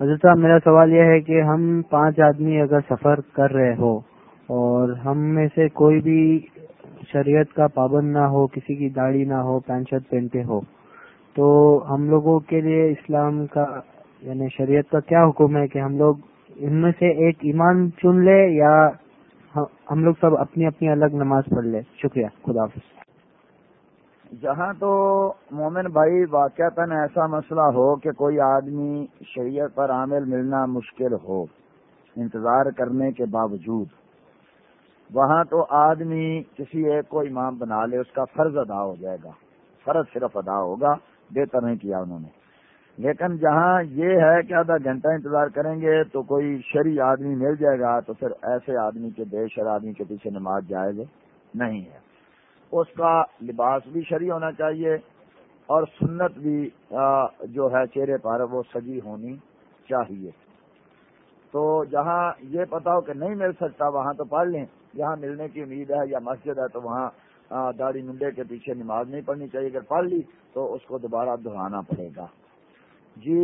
حضرت صاحب، میرا سوال یہ ہے کہ ہم پانچ آدمی اگر سفر کر رہے ہو اور ہم میں سے کوئی بھی شریعت کا پابند نہ ہو، کسی کی داڑھی نہ ہو، پینٹ شرٹ پہنتے ہو، تو ہم لوگوں کے لیے اسلام کا یعنی شریعت کا کیا حکم ہے کہ ہم لوگ ان میں سے ایک ایمان چن لے یا ہم لوگ سب اپنی اپنی الگ نماز پڑھ لے؟ شکریہ، خدا حافظ۔ جہاں تو مومن بھائی واقعات ایسا مسئلہ ہو کہ کوئی آدمی شریعت پر عامل ملنا مشکل ہو، انتظار کرنے کے باوجود۔ وہاں تو آدمی کسی ایک کو امام بنا لے، اس کا فرض ادا ہو جائے گا۔ فرض صرف ادا ہوگا، بہتر نہیں کیا انہوں نے۔ لیکن جہاں یہ ہے کہ آدھا گھنٹہ انتظار کریں گے تو کوئی شری آدمی مل جائے گا تو پھر ایسے آدمی کے بے شر آدمی کے پیچھے نماز جائز نہیں ہے۔ اس کا لباس بھی شری ہونا چاہیے اور سنت بھی جو ہے چہرے پر وہ سجی ہونی چاہیے۔ تو جہاں یہ پتا ہو کہ نہیں مل سکتا، وہاں تو پڑھ لیں۔ جہاں ملنے کی امید ہے یا مسجد ہے تو وہاں داڑھی منڈے کے پیچھے نماز نہیں پڑھنی چاہیے۔ اگر پڑھ لی تو اس کو دوبارہ دہرانا پڑے گا۔ جی